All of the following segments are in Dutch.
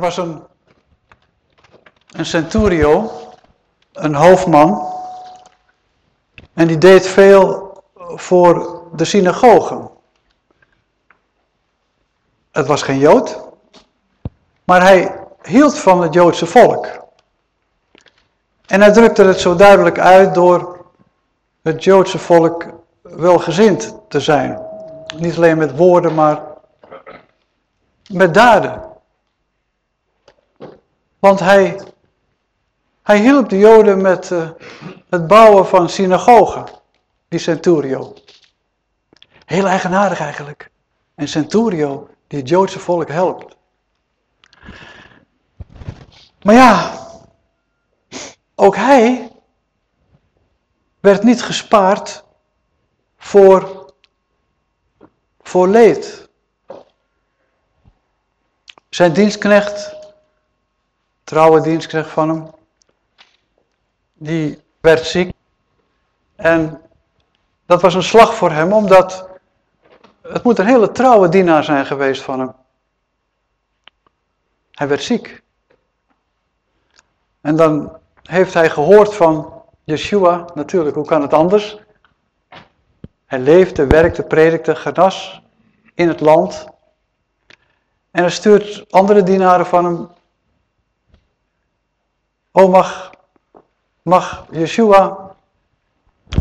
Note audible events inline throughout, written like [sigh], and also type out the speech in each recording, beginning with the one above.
Er was een, centurio, een hoofdman, en die deed veel voor de synagogen. Het was geen Jood, maar hij hield van het Joodse volk. En hij drukte het zo duidelijk uit door het Joodse volk welgezind te zijn. Niet alleen met woorden, maar met daden. Want hij, hij hielp de Joden met uh, het bouwen van synagogen, die centurio. Heel eigenaardig eigenlijk. Een centurio die het Joodse volk helpt. Maar ja, ook hij werd niet gespaard voor, voor leed. Zijn dienstknecht, trouwe dienstknecht van hem, die werd ziek. En dat was een slag voor hem, omdat het moet een hele trouwe dienaar zijn geweest van hem. Hij werd ziek. En dan heeft hij gehoord van Yeshua, natuurlijk, hoe kan het anders? Hij leefde, werkte, predikte, genas in het land. En hij stuurt andere dienaren van hem. Oh, mag, mag Yeshua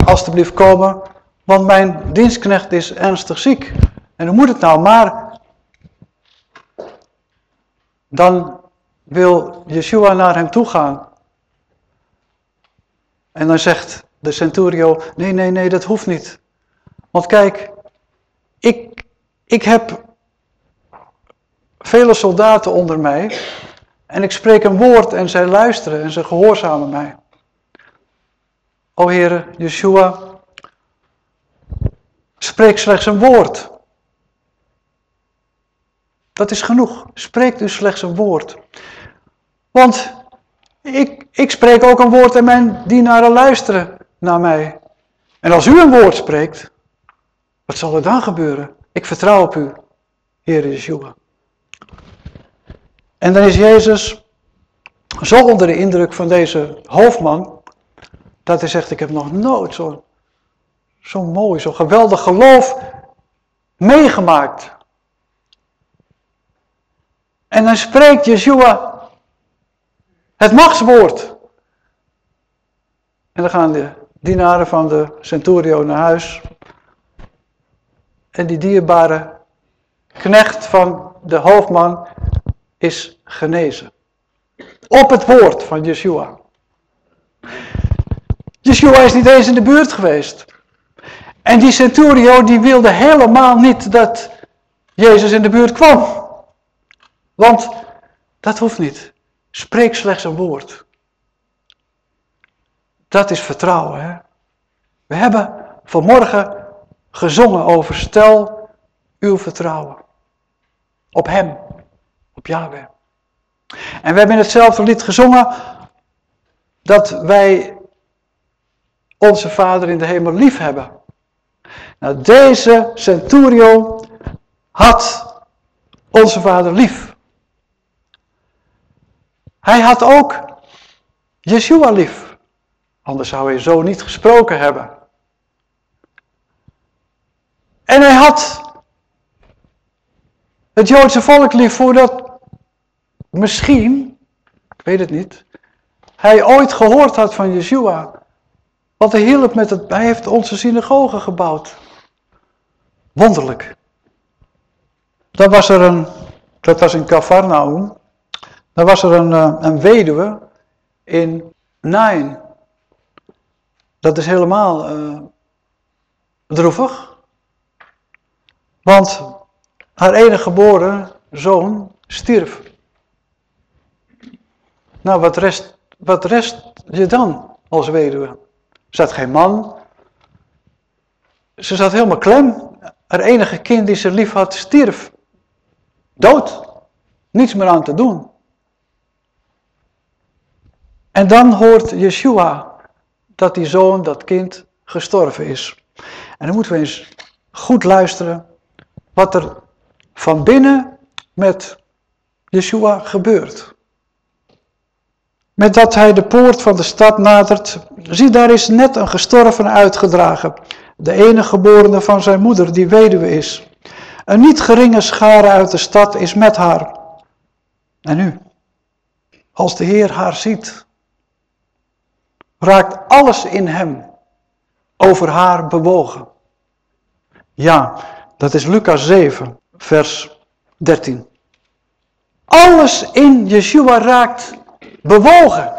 alstublieft komen, want mijn dienstknecht is ernstig ziek. En hoe moet het nou? Maar dan wil Yeshua naar hem toe gaan. En dan zegt de centurio, nee, nee, nee, dat hoeft niet. Want kijk, ik, ik heb vele soldaten onder mij en ik spreek een woord en zij luisteren en ze gehoorzamen mij. O Heere, Yeshua, spreek slechts een woord. Dat is genoeg. Spreek dus slechts een woord. Want ik, ik spreek ook een woord en mijn dienaren luisteren naar mij. En als u een woord spreekt, wat zal er dan gebeuren? Ik vertrouw op u, Heer Yeshua. En dan is Jezus zo onder de indruk van deze hoofdman, dat hij zegt, ik heb nog nooit zo'n zo mooi, zo geweldig geloof meegemaakt. En dan spreekt Yeshua het machtswoord. En dan gaan de dienaren van de centurio naar huis. En die dierbare knecht van de hoofdman is genezen. Op het woord van Yeshua. Yeshua is niet eens in de buurt geweest. En die centurio die wilde helemaal niet dat Jezus in de buurt kwam. Want dat hoeft niet. Spreek slechts een woord. Dat is vertrouwen. Hè? We hebben vanmorgen gezongen over stel uw vertrouwen. Op hem. Op Yahweh. En we hebben in hetzelfde lied gezongen dat wij onze Vader in de hemel lief hebben. Nou, deze centurio had onze Vader lief. Hij had ook Yeshua lief. Anders zou hij zo niet gesproken hebben. En hij had het Joodse volk lief voordat misschien, ik weet het niet, hij ooit gehoord had van Yeshua. Want hij hielp met het, hij heeft onze synagoge gebouwd. Wonderlijk. Dan was er een, dat was in Cafarnaum. Dan was er een, eh, een weduwe in Nain. Dat is helemaal uh, droevig. Want haar enige geboren zoon stierf. Nou, wat rest, wat rest je dan als weduwe? Ze had geen man. Ze zat helemaal klem. Haar enige kind die ze lief had, stierf. Dood. Niets meer aan te doen. En dan hoort Yeshua dat die zoon, dat kind, gestorven is. En dan moeten we eens goed luisteren wat er van binnen met Yeshua gebeurt. Met dat hij de poort van de stad nadert, zie daar is net een gestorven uitgedragen, de enige geborene van zijn moeder, die weduwe is. Een niet geringe schare uit de stad is met haar. En nu, als de Heer haar ziet, raakt alles in hem over haar bewogen. Ja, dat is Lucas 7, vers 13. Alles in Yeshua raakt bewogen.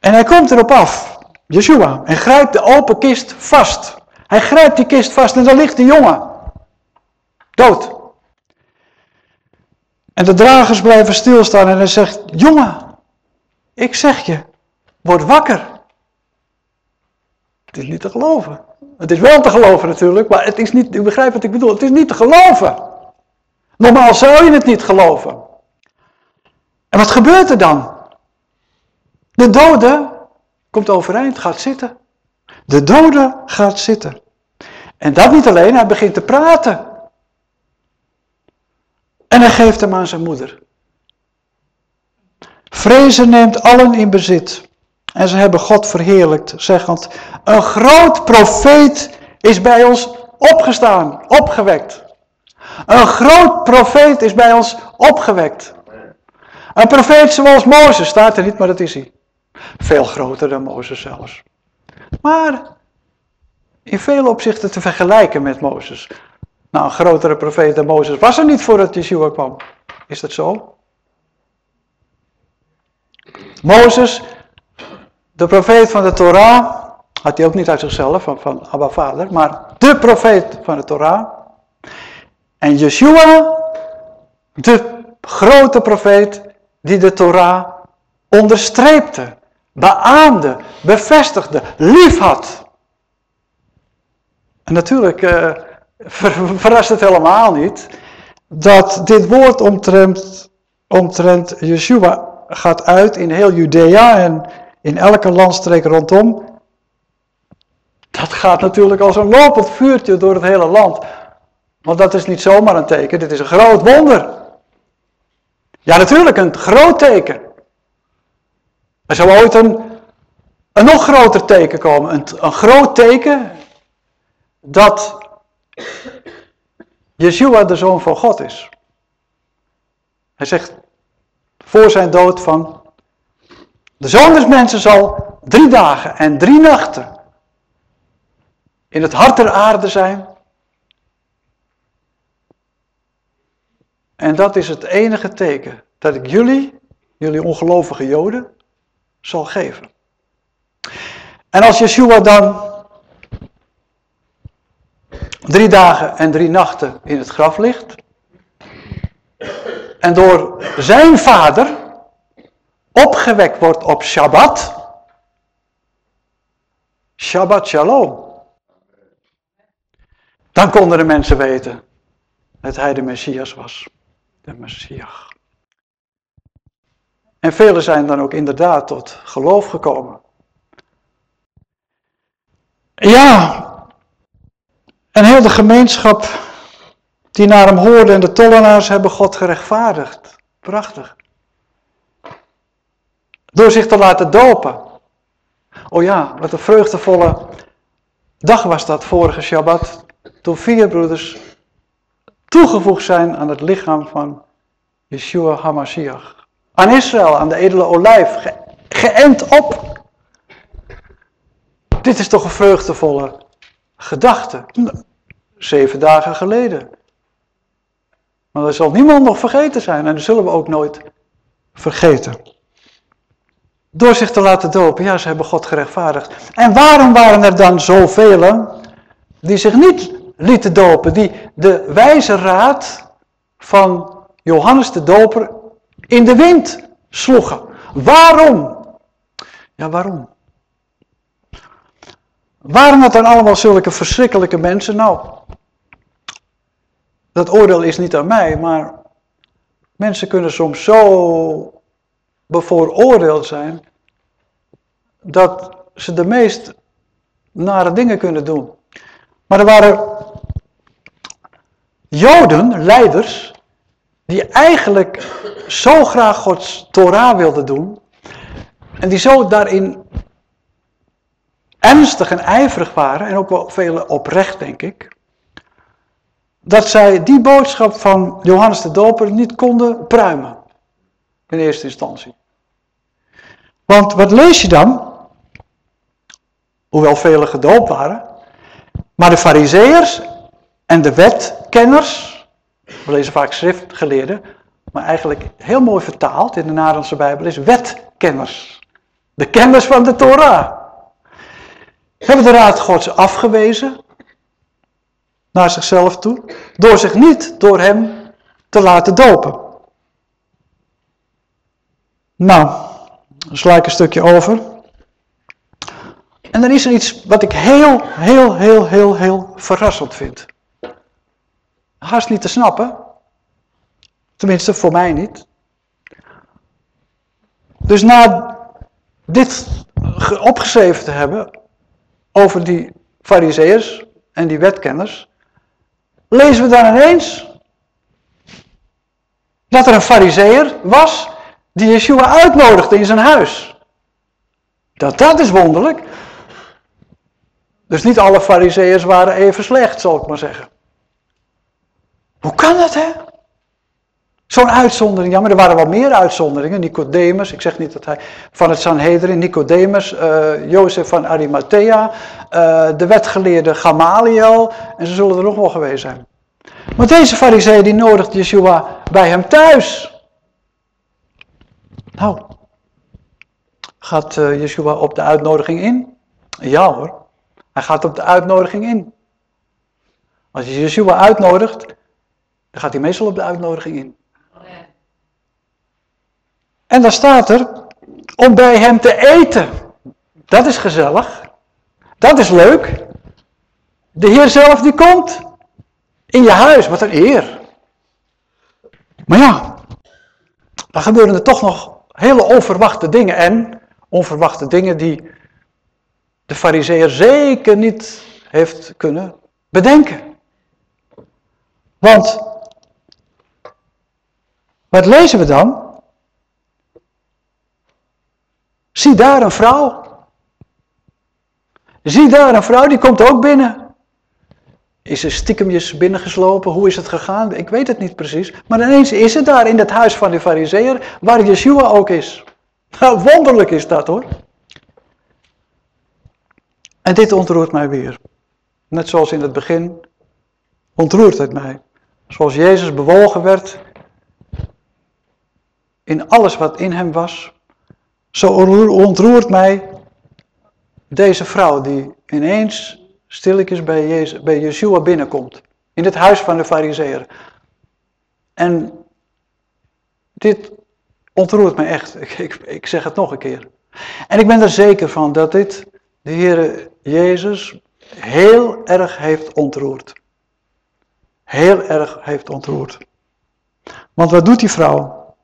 En hij komt erop af, Yeshua, en grijpt de open kist vast. Hij grijpt die kist vast en daar ligt de jongen. Dood. En de dragers blijven stilstaan en hij zegt, jongen, ik zeg je, word wakker. Het is niet te geloven. Het is wel te geloven natuurlijk, maar het is niet, u begrijpt wat ik bedoel, het is niet te geloven. Normaal zou je het niet geloven. En wat gebeurt er dan? De dode komt overeind, gaat zitten. De dode gaat zitten. En dat niet alleen, hij begint te praten. En hij geeft hem aan zijn moeder. Vrezen neemt allen in bezit. En ze hebben God verheerlijkt, zeggend, een groot profeet is bij ons opgestaan, opgewekt. Een groot profeet is bij ons opgewekt. Een profeet zoals Mozes staat er niet, maar dat is hij. Veel groter dan Mozes zelfs. Maar in vele opzichten te vergelijken met Mozes. Nou, een grotere profeet dan Mozes was er niet voordat Yeshua kwam. Is dat zo? Mozes, de profeet van de Torah, had hij ook niet uit zichzelf, van, van Abba Vader, maar de profeet van de Torah. En Yeshua, de grote profeet, die de Torah onderstreepte, beaamde, bevestigde, lief had. En natuurlijk uh, verrast het helemaal niet dat dit woord omtrent, omtrent Yeshua gaat uit in heel Judea en in elke landstreek rondom. Dat gaat natuurlijk als een lopend vuurtje door het hele land. Want dat is niet zomaar een teken, dit is een groot wonder. Ja, natuurlijk, een groot teken. Er zou ooit een, een nog groter teken komen. Een, een groot teken dat Yeshua de Zoon van God is. Hij zegt voor zijn dood van, de Zoon des Mensen zal drie dagen en drie nachten in het hart der aarde zijn. En dat is het enige teken dat ik jullie, jullie ongelovige Joden, zal geven. En als Yeshua dan drie dagen en drie nachten in het graf ligt, en door zijn vader opgewekt wordt op Shabbat, Shabbat Shalom, dan konden de mensen weten dat hij de Messias was, de Messias. En velen zijn dan ook inderdaad tot geloof gekomen. Ja, en heel de gemeenschap die naar hem hoorde en de tollenaars hebben God gerechtvaardigd. Prachtig. Door zich te laten dopen. Oh ja, wat een vreugdevolle dag was dat vorige Shabbat. Toen vier broeders toegevoegd zijn aan het lichaam van Yeshua HaMashiach. Aan Israël, aan de edele olijf, ge geënt op. Dit is toch een vreugdevolle gedachte. Zeven dagen geleden. Maar dat zal niemand nog vergeten zijn en dat zullen we ook nooit vergeten. Door zich te laten dopen, ja, ze hebben God gerechtvaardigd. En waarom waren er dan zoveel die zich niet lieten dopen, die de wijze raad van Johannes de Doper in de wind sloegen? Waarom? Ja, waarom? Waarom dat dan allemaal zulke verschrikkelijke mensen? Nou, dat oordeel is niet aan mij, maar mensen kunnen soms zo bevooroordeeld zijn dat ze de meest nare dingen kunnen doen. Maar er waren Joden, leiders, die eigenlijk zo graag Gods Torah wilde doen, en die zo daarin ernstig en ijverig waren, en ook wel vele oprecht, denk ik, dat zij die boodschap van Johannes de Doper niet konden pruimen. In eerste instantie. Want wat lees je dan? Hoewel velen gedoopt waren. Maar de fariseërs en de wetkenners, we lezen vaak schriftgeleerden, maar eigenlijk heel mooi vertaald in de Nederlandse Bijbel is wetkenners. De kenners van de Torah. Hebben de raad gods afgewezen naar zichzelf toe, door zich niet door hem te laten dopen. Nou, dan sla ik een stukje over. En dan is er iets wat ik heel, heel, heel, heel, heel verrassend vind. Haast niet te snappen. Tenminste, voor mij niet. Dus na dit opgeschreven te hebben over die fariseërs en die wetkenners, lezen we dan ineens dat er een fariseer was die Yeshua uitnodigde in zijn huis. Dat, dat is wonderlijk. Dus niet alle fariseërs waren even slecht, zal ik maar zeggen. Hoe kan dat, hè? Zo'n uitzondering, ja, maar er waren wel meer uitzonderingen. Nicodemus, ik zeg niet dat hij van het Sanhedrin, Nicodemus, uh, Jozef van Arimathea, uh, de wetgeleerde Gamaliel, en ze zullen er nog wel geweest zijn. Maar deze fariseeën die nodigt Yeshua bij hem thuis. Nou, gaat uh, Yeshua op de uitnodiging in? Ja hoor, hij gaat op de uitnodiging in. Als je Yeshua uitnodigt, dan gaat hij meestal op de uitnodiging in. En dan staat er, om bij hem te eten. Dat is gezellig. Dat is leuk. De Heer zelf die komt in je huis. Wat een eer. Maar ja, dan gebeuren er toch nog hele onverwachte dingen. En onverwachte dingen die de fariseer zeker niet heeft kunnen bedenken. Want, wat lezen we dan? Zie daar een vrouw. Zie daar een vrouw, die komt ook binnen. Is ze stiekemjes binnengeslopen? Hoe is het gegaan? Ik weet het niet precies. Maar ineens is ze daar in het huis van de fariseer, waar Yeshua ook is. Nou, wonderlijk is dat hoor. En dit ontroert mij weer. Net zoals in het begin ontroert het mij. Zoals Jezus bewogen werd in alles wat in hem was, zo ontroert mij deze vrouw die ineens stilletjes bij, Jezus, bij Yeshua binnenkomt. In het huis van de fariseer. En dit ontroert me echt. Ik, ik, ik, zeg het nog een keer. En ik ben er zeker van dat dit de Heer Jezus heel erg heeft ontroerd. Heel erg heeft ontroerd. Want wat doet die vrouw?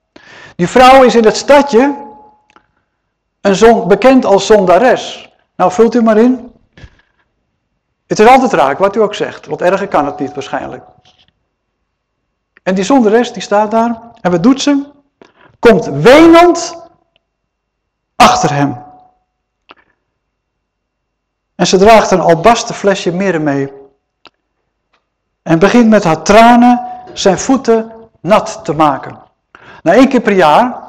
Die vrouw is in het stadje een zon, bekend als zondares. Nou, vult u maar in. Het is altijd raak, wat u ook zegt, want erger kan het niet waarschijnlijk. En die zondares, die staat daar, en wat doet ze? Komt wenend achter hem. En ze draagt een albasten flesje mirre mee. En begint met haar tranen zijn voeten nat te maken. Na één keer per jaar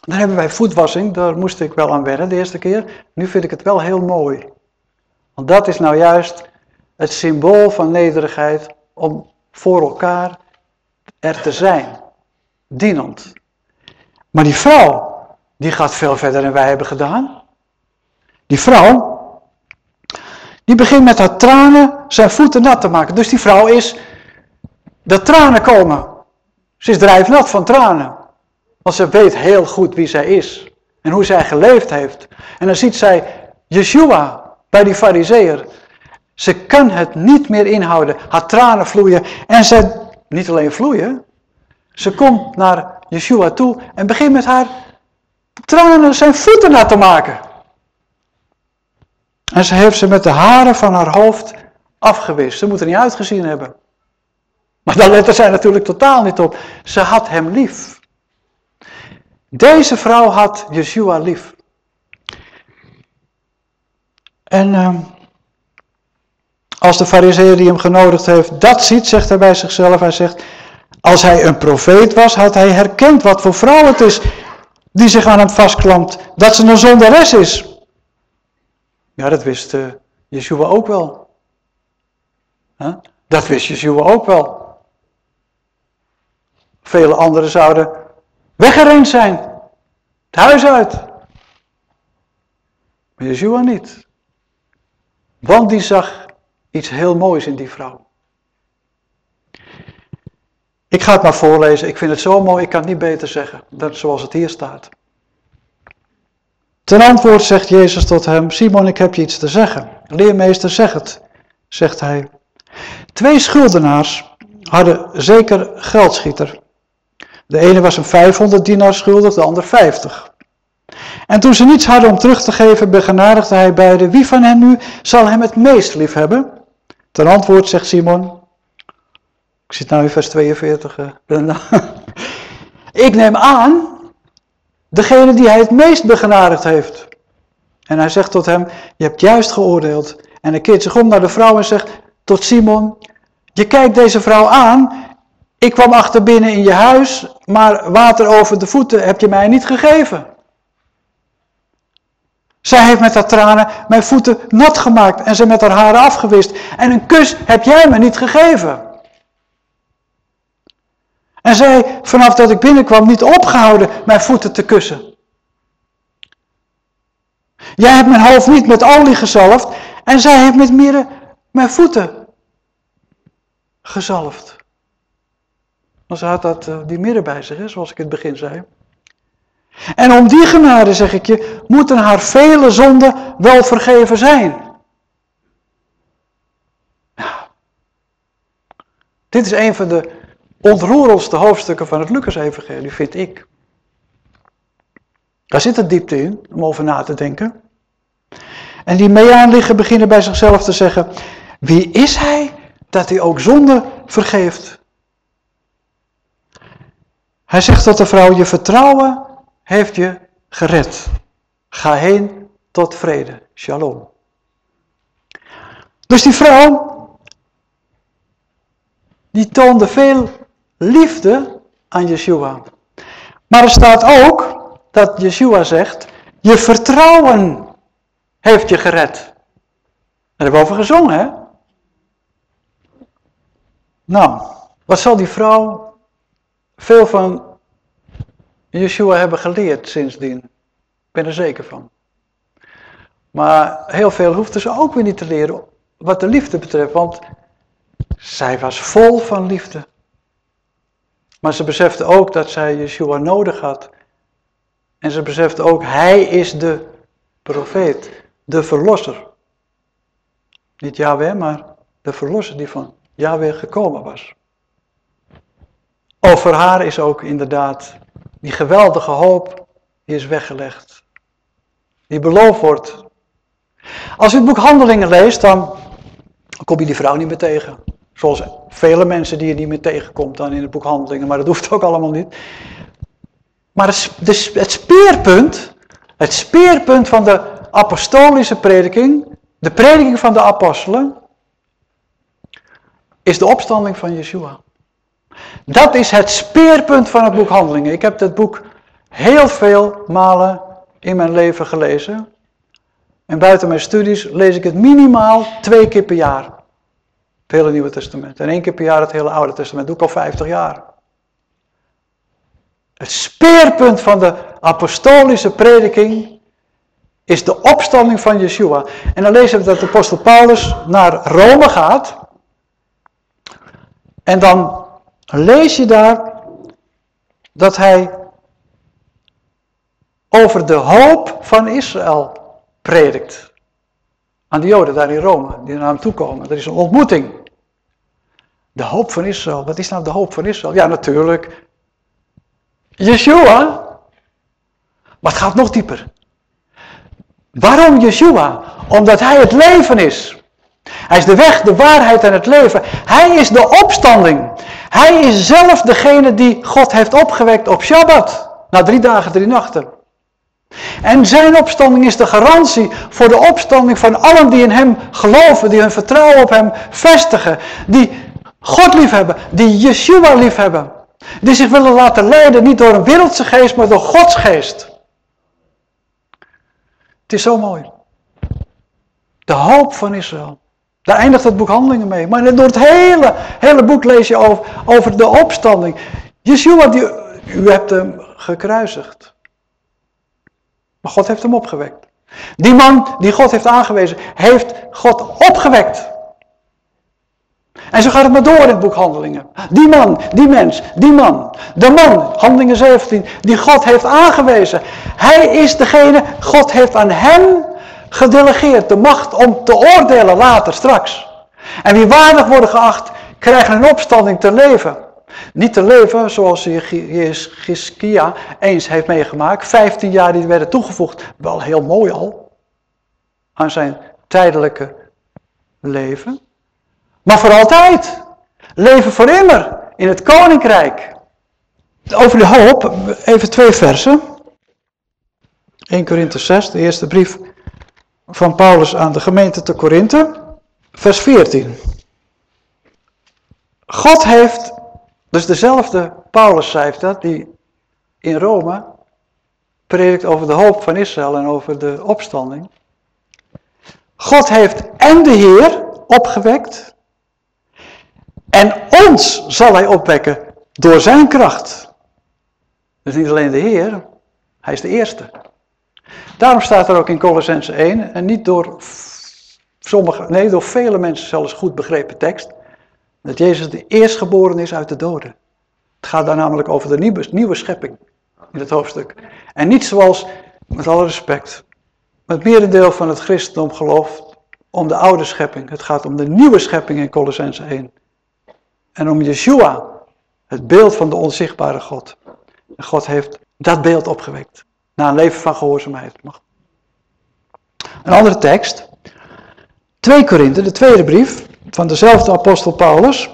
dan hebben wij voetwassing, daar moest ik wel aan wennen de eerste keer. Nu vind ik het wel heel mooi. Want dat is nou juist het symbool van nederigheid om voor elkaar er te zijn. Dienend. Maar die vrouw, die gaat veel verder dan wij hebben gedaan. Die vrouw, die begint met haar tranen zijn voeten nat te maken. Dus die vrouw is, de tranen komen. Ze is drijfnat van tranen. Want ze weet heel goed wie zij is. En hoe zij geleefd heeft. En dan ziet zij Yeshua bij die fariseer. Ze kan het niet meer inhouden. Haar tranen vloeien. En ze, niet alleen vloeien. Ze komt naar Yeshua toe en begint met haar tranen zijn voeten na te maken. En ze heeft ze met de haren van haar hoofd afgewist. Ze moet er niet uitgezien hebben. Maar daar lette zij natuurlijk totaal niet op. Ze had hem lief. Deze vrouw had Yeshua lief. En uh, als de fariseer die hem genodigd heeft dat ziet, zegt hij bij zichzelf, hij zegt, als hij een profeet was, had hij herkend wat voor vrouw het is die zich aan hem vastklampt, dat ze een zondares is. Ja, dat wist uh, ook wel. Dat wist Yeshua ook wel. Vele anderen zouden weggerend zijn. Het huis uit. Maar Yeshua niet. Want die zag iets heel moois in die vrouw. Ik ga het maar voorlezen. Ik vind het zo mooi, ik kan het niet beter zeggen dan zoals het hier staat. Ten antwoord zegt Jezus tot hem, Simon, ik heb je iets te zeggen. Leermeester, zeg het, zegt hij. Twee schuldenaars hadden zeker geldschieter. De ene was een 500 dinar schuldig, de ander 50. En toen ze niets hadden om terug te geven, begenadigde hij beiden. Wie van hen nu zal hem het meest lief hebben? Ten antwoord zegt Simon. Ik zit nou in vers 42. Uh, [laughs] ik neem aan degene die hij het meest begenadigd heeft. En hij zegt tot hem, je hebt juist geoordeeld. En hij keert zich om naar de vrouw en zegt tot Simon, je kijkt deze vrouw aan, ik kwam achter binnen in je huis, maar water over de voeten heb je mij niet gegeven. Zij heeft met haar tranen mijn voeten nat gemaakt en ze met haar haren afgewist. En een kus heb jij me niet gegeven. En zij, vanaf dat ik binnenkwam, niet opgehouden mijn voeten te kussen. Jij hebt mijn hoofd niet met olie gezalfd en zij heeft met mirre mijn voeten gezalfd. Dan had dat, uh, die mirre bij zich, zoals ik in het begin zei. En om die genade, zeg ik je, moeten haar vele zonden wel vergeven zijn. Nou, dit is een van de ontroerendste hoofdstukken van het Lucas-evangelie, vind ik. Daar zit een diepte in, om over na te denken. En die mee aanliggen beginnen bij zichzelf te zeggen, wie is hij dat hij ook zonde vergeeft? Hij zegt tot de vrouw, je vertrouwen heeft je gered. Ga heen tot vrede. Shalom. Dus die vrouw, die toonde veel liefde aan Yeshua. Maar er staat ook dat Yeshua zegt, je vertrouwen heeft je gered. Daar hebben we over gezongen, hè? Nou, wat zal die vrouw veel van Yeshua hebben geleerd sindsdien? Ik ben er zeker van. Maar heel veel hoefde ze ook weer niet te leren wat de liefde betreft, want zij was vol van liefde. Maar ze besefte ook dat zij Yeshua nodig had. En ze besefte ook, hij is de profeet, de verlosser. Niet Yahweh, maar de verlosser die van Yahweh gekomen was. Over haar is ook inderdaad die geweldige hoop, die is weggelegd. Die beloofd wordt. Als u het boek Handelingen leest, dan kom je die vrouw niet meer tegen. Zoals vele mensen die je niet meer tegenkomt dan in het boek Handelingen, maar dat hoeft ook allemaal niet. Maar het speerpunt, het speerpunt van de apostolische prediking, de prediking van de apostelen, is de opstanding van Yeshua. Dat is het speerpunt van het boek Handelingen. Ik heb dit boek heel veel malen in mijn leven gelezen. En buiten mijn studies lees ik het minimaal twee keer per jaar. Het hele Nieuwe Testament. En één keer per jaar het hele Oude Testament. doe ik al 50 jaar. Het speerpunt van de apostolische prediking is de opstanding van Yeshua. En dan lezen we dat de apostel Paulus naar Rome gaat. En dan lees je daar dat hij over de hoop van Israël predikt. Aan de Joden daar in Rome, die naar hem toe komen. Er is een ontmoeting. De hoop van Israël. Wat is nou de hoop van Israël? Ja, natuurlijk. Yeshua. Maar het gaat nog dieper. Waarom Yeshua? Omdat hij het leven is. Hij is de weg, de waarheid en het leven. Hij is de opstanding. Hij is zelf degene die God heeft opgewekt op Shabbat. Na drie dagen, drie nachten. En zijn opstanding is de garantie voor de opstanding van allen die in hem geloven, die hun vertrouwen op hem vestigen, die God liefhebben, die Yeshua liefhebben, die zich willen laten leiden niet door een wereldse geest, maar door Gods geest. Het is zo mooi. De hoop van Israël. Daar eindigt het boek Handelingen mee. Maar door het hele, hele boek lees je over, over de opstanding. Yeshua, die, u hebt hem gekruisigd. Maar God heeft hem opgewekt. Die man die God heeft aangewezen, heeft God opgewekt. En zo gaat het maar door in het boek Handelingen. Die man, die mens, die man. De man, Handelingen 17, die God heeft aangewezen. Hij is degene, God heeft aan hem gedelegeerd de macht om te oordelen later, straks. En wie waardig worden geacht, krijgen een opstanding te leven. Niet te leven zoals Giskia eens heeft meegemaakt. 15 jaar die werden toegevoegd, wel heel mooi al, aan zijn tijdelijke leven. Maar voor altijd. Leven voor immer in het koninkrijk. Over de hoop, even twee versen. 1 Korinthe 6, de eerste brief van Paulus aan de gemeente te Korinthe, vers 14. God heeft, dus dezelfde Paulus schrijft dat, die in Rome predikt over de hoop van Israël en over de opstanding. God heeft en de Heer opgewekt en ons zal hij opwekken door zijn kracht. Dus niet alleen de Heer, hij is de eerste. Daarom staat er ook in Colossense 1, en niet door sommige, nee, door vele mensen zelfs goed begrepen tekst, dat Jezus de eerstgeboren is uit de doden. Het gaat daar namelijk over de nieuwe, schepping in het hoofdstuk. En niet zoals, met alle respect, het merendeel van het christendom gelooft om de oude schepping. Het gaat om de nieuwe schepping in Colossense 1. En om Yeshua, het beeld van de onzichtbare God. En God heeft dat beeld opgewekt. Na een leven van gehoorzaamheid. Een andere tekst. 2 Korinthe, de tweede brief van dezelfde apostel Paulus.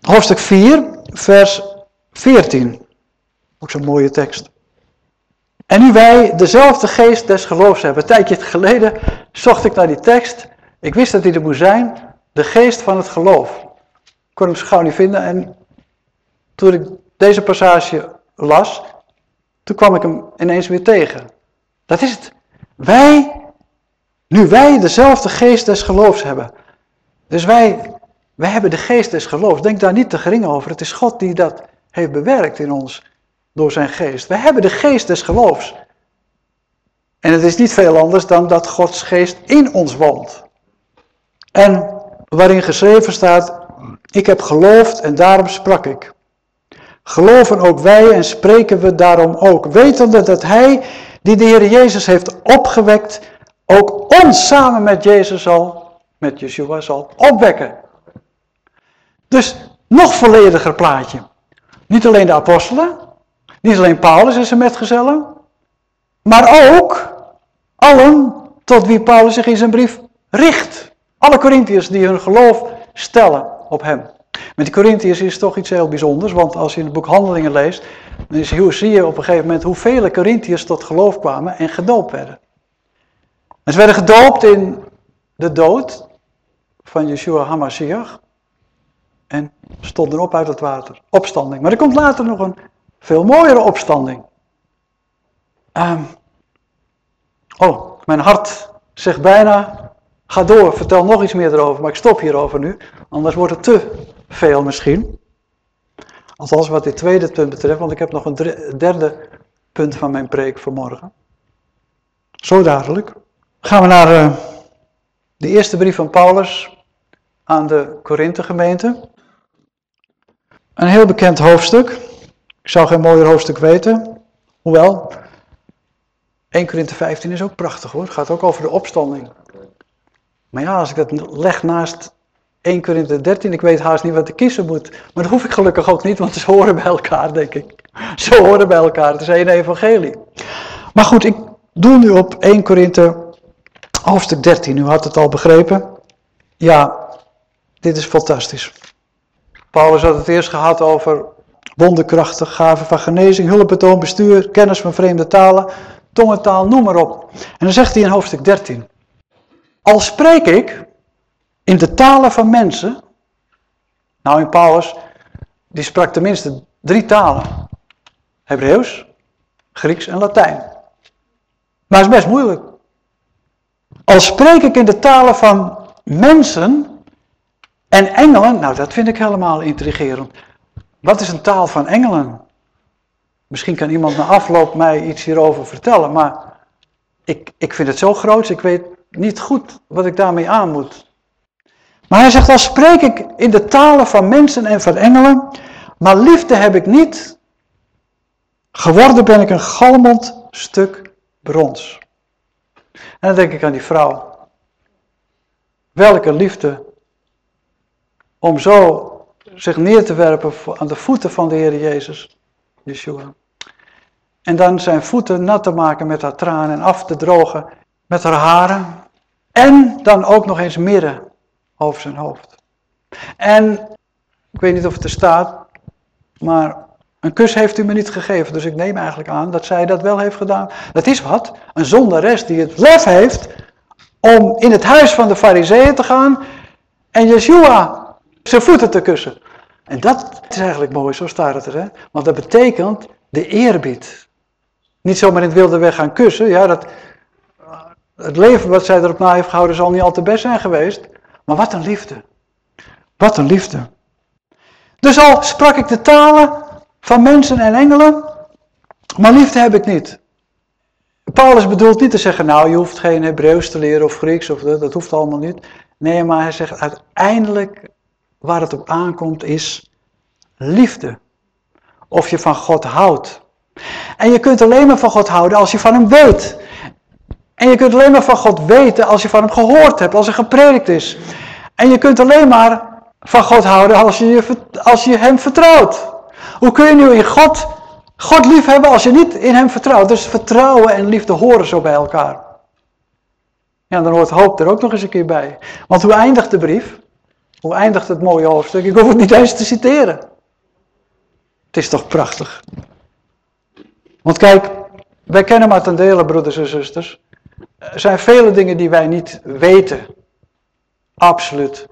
Hoofdstuk 4, vers 14. Ook zo'n mooie tekst. En nu wij dezelfde geest des geloofs hebben. Een tijdje geleden zocht ik naar die tekst. Ik wist dat die er moest zijn. De geest van het geloof. Kon hem zo gauw niet vinden. En toen ik deze passage las, toen kwam ik hem ineens weer tegen. Dat is het. Wij, nu wij dezelfde geest des geloofs hebben. Dus wij, wij hebben de geest des geloofs. Denk daar niet te gering over. Het is God die dat heeft bewerkt in ons door zijn geest. Wij hebben de geest des geloofs. En het is niet veel anders dan dat Gods geest in ons woont. En waarin geschreven staat, ik heb geloofd en daarom sprak ik. Geloven ook wij en spreken we daarom ook, wetende dat Hij, die de Heer Jezus heeft opgewekt, ook ons samen met Jezus zal, met Yeshua zal opwekken. Dus nog vollediger plaatje. Niet alleen de apostelen, niet alleen Paulus is een metgezellen, maar ook allen tot wie Paulus zich in zijn brief richt. Alle Corinthiërs die hun geloof stellen op hem. Met de Corinthiërs is het toch iets heel bijzonders, want als je in het boek Handelingen leest, dan is, zie je op een gegeven moment hoeveel Corinthiërs tot geloof kwamen en gedoopt werden. En ze werden gedoopt in de dood van Yeshua HaMashiach en stonden op uit het water. Opstanding. Maar er komt later nog een veel mooiere opstanding. Ehm, oh, mijn hart zegt bijna, ga door, vertel nog iets meer erover, maar ik stop hierover nu, anders wordt het te veel misschien. Althans wat dit tweede punt betreft, want ik heb nog een derde punt van mijn preek vanmorgen. Zo dadelijk. Gaan we naar uh, de eerste brief van Paulus aan de Korinthe gemeente. Een heel bekend hoofdstuk. Ik zou geen mooier hoofdstuk weten. Hoewel, 1 Korinthe 15 is ook prachtig hoor. Het gaat ook over de opstanding. Maar ja, als ik dat leg naast 1 Korinthe 13, ik weet haast niet wat ik kiezen moet. Maar dat hoef ik gelukkig ook niet, want ze horen bij elkaar, denk ik. Ze horen bij elkaar, het is één evangelie. Maar goed, ik doe nu op 1 Korinthe hoofdstuk 13, u had het al begrepen. Ja, dit is fantastisch. Paulus had het eerst gehad over wonderkrachten, gaven van genezing, hulpbetoon, bestuur, kennis van vreemde talen, tongentaal, noem maar op. En dan zegt hij in hoofdstuk 13. Al spreek ik in de talen van mensen. Nou, in Paulus, die sprak tenminste drie talen. Hebreeuws, Grieks en Latijn. Maar het is best moeilijk. Al spreek ik in de talen van mensen en engelen, nou dat vind ik helemaal intrigerend. Wat is een taal van engelen? Misschien kan iemand na afloop mij iets hierover vertellen, maar ik, ik vind het zo groot, ik weet niet goed wat ik daarmee aan moet. Maar hij zegt, al spreek ik in de talen van mensen en van engelen, maar liefde heb ik niet, geworden ben ik een galmend stuk brons. En dan denk ik aan die vrouw. Welke liefde om zo zich neer te werpen aan de voeten van de Heer Jezus, Yeshua. En dan zijn voeten nat te maken met haar tranen en af te drogen met haar haren. En dan ook nog eens midden over zijn hoofd. En, ik weet niet of het er staat, maar een kus heeft u me niet gegeven. Dus ik neem eigenlijk aan dat zij dat wel heeft gedaan. Dat is wat, een zondares die het lef heeft om in het huis van de fariseeën te gaan en Yeshua zijn voeten te kussen. En dat is eigenlijk mooi, zo staat het er. Hè? Want dat betekent de eerbied. Niet zomaar in het wilde weg gaan kussen. Ja, dat, het leven wat zij erop na heeft gehouden zal niet al te best zijn geweest. Maar wat een liefde. Wat een liefde. Dus al sprak ik de talen van mensen en engelen, maar liefde heb ik niet. Paulus bedoelt niet te zeggen, nou je hoeft geen Hebreeuws te leren of Grieks, of dat, dat hoeft allemaal niet. Nee, maar hij zegt uiteindelijk waar het op aankomt is liefde. Of je van God houdt. En je kunt alleen maar van God houden als je van hem weet. En je kunt alleen maar van God weten als je van hem gehoord hebt, als er gepredikt is. En je kunt alleen maar van God houden als je, als je hem vertrouwt. Hoe kun je nu in God, God lief hebben als je niet in hem vertrouwt? Dus vertrouwen en liefde horen zo bij elkaar. Ja, dan hoort hoop er ook nog eens een keer bij. Want hoe eindigt de brief? Hoe eindigt het mooie hoofdstuk? Ik hoef het niet eens te citeren. Het is toch prachtig. Want kijk, wij kennen maar ten dele, broeders en zusters. Er zijn vele dingen die wij niet weten. Absoluut.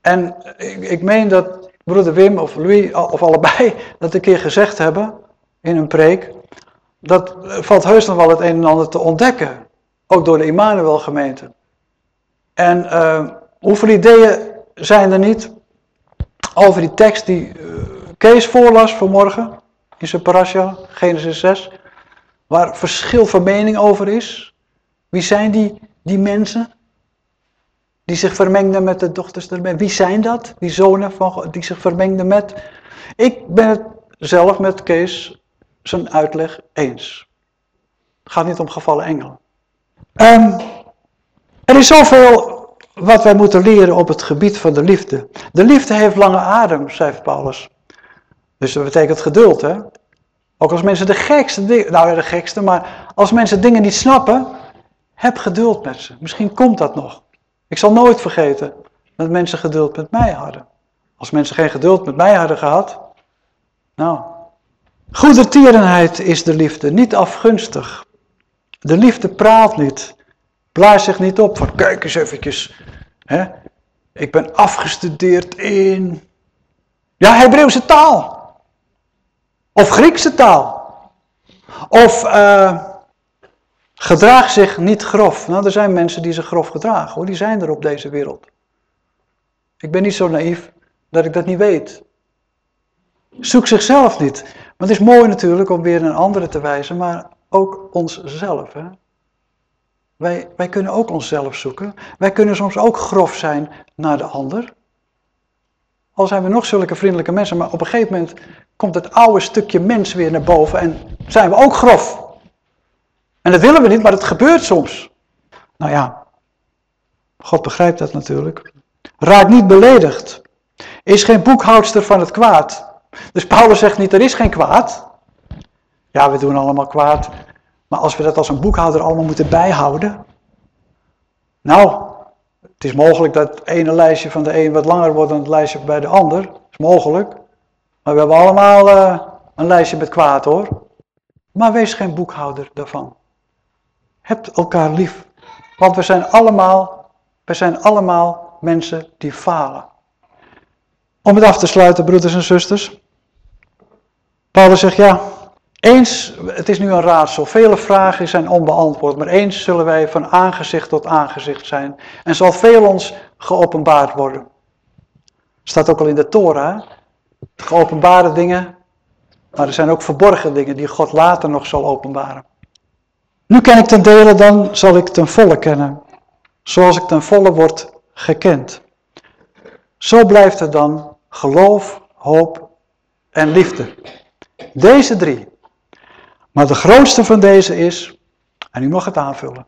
En ik, ik meen dat broeder Wim of Louis, of allebei, [laughs] dat een keer gezegd hebben in een preek. Dat valt heus nog wel het een en ander te ontdekken. Ook door de Immanuel gemeente. En uh, hoeveel ideeën zijn er niet over die tekst die uh, Kees voorlas vanmorgen in zijn parasha, Genesis 6, waar verschil van mening over is. Wie zijn die, die mensen die zich vermengden met de dochters der Wie zijn dat, die zonen van die zich vermengden met? Ik ben het zelf met Kees zijn uitleg eens. Het gaat niet om gevallen engelen. Um, er is zoveel wat wij moeten leren op het gebied van de liefde. De liefde heeft lange adem, schrijft Paulus. Dus dat betekent geduld, hè. Ook als mensen de gekste dingen, nou ja, de gekste, maar als mensen dingen niet snappen, heb geduld met ze. Misschien komt dat nog. Ik zal nooit vergeten dat mensen geduld met mij hadden. Als mensen geen geduld met mij hadden gehad, nou. Goedertierenheid is de liefde, niet afgunstig. De liefde praat niet, blaast zich niet op van kijk eens eventjes, Hè? Ik ben afgestudeerd in, ja, Hebreeuwse taal. Of Griekse taal. Of uh, gedraag zich niet grof. Nou, er zijn mensen die zich grof gedragen, hoor. Die zijn er op deze wereld. Ik ben niet zo naïef dat ik dat niet weet. Zoek zichzelf niet. Maar het is mooi natuurlijk om weer een andere te wijzen, maar ook onszelf. Hè? Wij, wij kunnen ook onszelf zoeken. Wij kunnen soms ook grof zijn naar de ander. Al zijn we nog zulke vriendelijke mensen, maar op een gegeven moment komt het oude stukje mens weer naar boven en zijn we ook grof. En dat willen we niet, maar het gebeurt soms. Nou ja, God begrijpt dat natuurlijk. Raak niet beledigd. Is geen boekhoudster van het kwaad. Dus Paulus zegt niet, er is geen kwaad. Ja, we doen allemaal kwaad. Maar als we dat als een boekhouder allemaal moeten bijhouden. Nou, Het is mogelijk dat het ene lijstje van de een wat langer wordt dan het lijstje bij de ander. Dat is mogelijk. Maar we hebben allemaal uh, een lijstje met kwaad hoor. Maar wees geen boekhouder daarvan. Hebt elkaar lief. Want we zijn allemaal, we zijn allemaal mensen die falen. Om het af te sluiten, broeders en zusters. Paulus zegt ja, eens, het is nu een raadsel, vele vragen zijn onbeantwoord, maar eens zullen wij van aangezicht tot aangezicht zijn en zal veel ons geopenbaard worden. Staat ook al in de Torah, geopenbare dingen, maar er zijn ook verborgen dingen die God later nog zal openbaren. Nu ken ik ten dele, dan zal ik ten volle kennen, zoals ik ten volle word gekend. Zo blijft er dan geloof, hoop en liefde. Deze drie. Maar de grootste van deze is, en u mag het aanvullen,